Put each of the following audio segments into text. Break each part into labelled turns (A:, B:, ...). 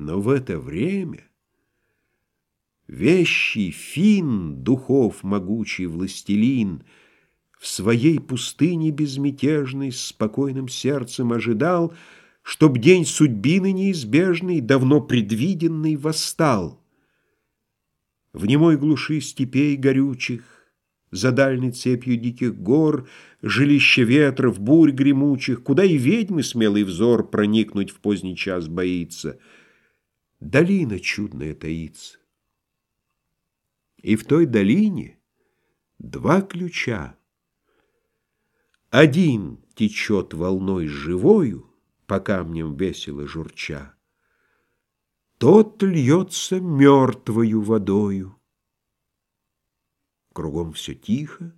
A: Но в это время Вещий фин, духов могучий властелин, В своей пустыне безмятежной С спокойным сердцем ожидал, Чтоб день судьбины неизбежный, Давно предвиденный, восстал. В немой глуши степей горючих, За дальней цепью диких гор, Жилище ветров, бурь гремучих, Куда и ведьмы смелый взор Проникнуть в поздний час боится. Долина чудная таится. И в той долине два ключа. Один течет волной живою, По камням весело журча. Тот льется мертвою водою. Кругом все тихо,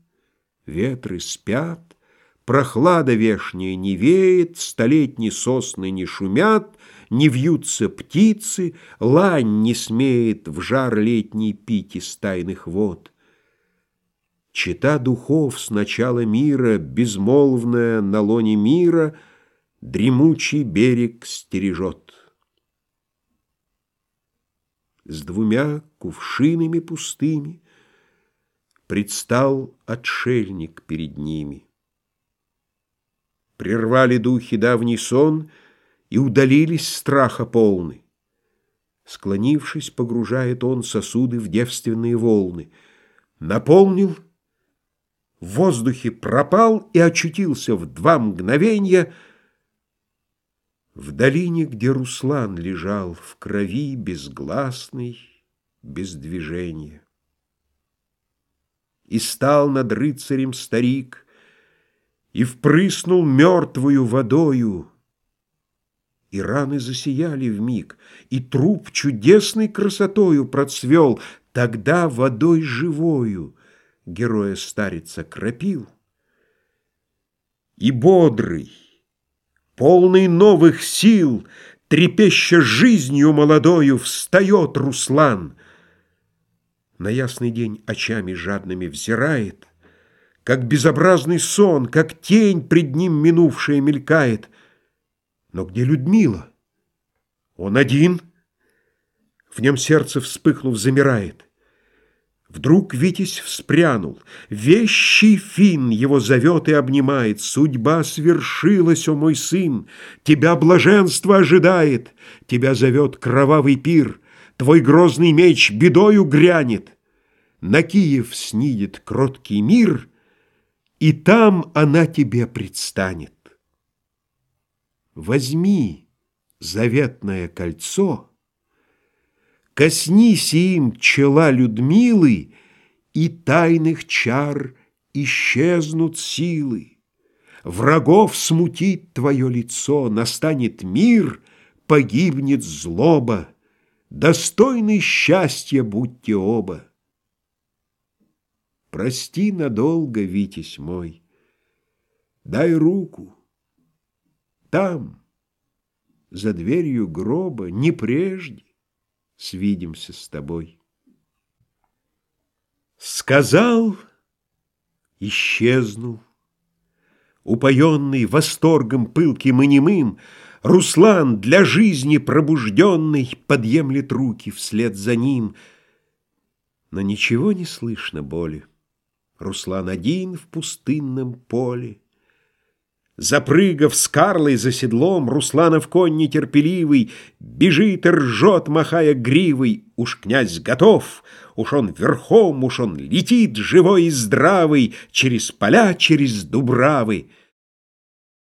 A: ветры спят, Прохлада вешняя не веет, Столетние сосны не шумят, Не вьются птицы, лань не смеет В жар летний пить из тайных вод. Чита духов с начала мира, Безмолвная на лоне мира, Дремучий берег стережет. С двумя кувшинами пустыми Предстал отшельник перед ними прервали духи давний сон и удалились страха полны. Склонившись, погружает он сосуды в девственные волны. Наполнил, в воздухе пропал и очутился в два мгновенья в долине, где Руслан лежал в крови безгласный, без движения. И стал над рыцарем старик — и впрыснул мертвую водою. И раны засияли в миг, и труп чудесной красотою процвел, тогда водой живою героя старица кропил. И бодрый, полный новых сил, трепеща жизнью молодою, встает Руслан. На ясный день очами жадными взирает — как безобразный сон, как тень пред ним минувшая мелькает. Но где Людмила? Он один. В нем сердце, вспыхнув, замирает. Вдруг Витязь вспрянул. Вещий фин его зовет и обнимает. Судьба свершилась, о мой сын. Тебя блаженство ожидает. Тебя зовет кровавый пир. Твой грозный меч бедою грянет. На Киев снидет кроткий мир — и там она тебе предстанет. Возьми заветное кольцо, Коснись им чела Людмилы, И тайных чар исчезнут силы. Врагов смутит твое лицо, Настанет мир, погибнет злоба, Достойны счастья будьте оба. Прости надолго, Витязь мой, Дай руку. Там, за дверью гроба, Не прежде свидимся с тобой. Сказал, исчезнул, Упоенный восторгом пылким и немым, Руслан, для жизни пробужденный, Подъемлет руки вслед за ним, Но ничего не слышно боли. Руслан один в пустынном поле. Запрыгав с Карлой за седлом, Русланов конь нетерпеливый Бежит и ржет, махая гривой. Уж князь готов, уж он верхом, Уж он летит живой и здравый Через поля, через дубравы.